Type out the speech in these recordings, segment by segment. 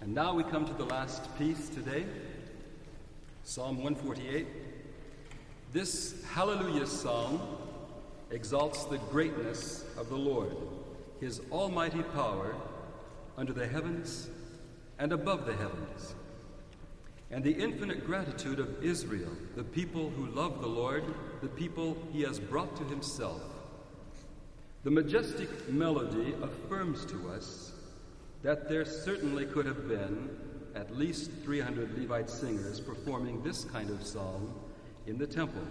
And now we come to the last piece today Psalm 148. This Hallelujah Psalm exalts the greatness of the Lord, his almighty power under the heavens and above the heavens, and the infinite gratitude of Israel, the people who love the Lord, the people he has brought to himself. The majestic melody affirms to us that there certainly could have been at least 300 Levite singers performing this kind of song in the temple,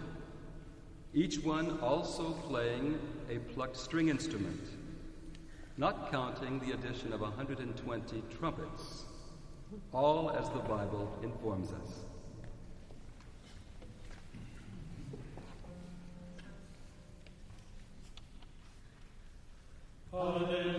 each one also playing a plucked string instrument, not counting the addition of 120 trumpets, all as the Bible informs us. Amen.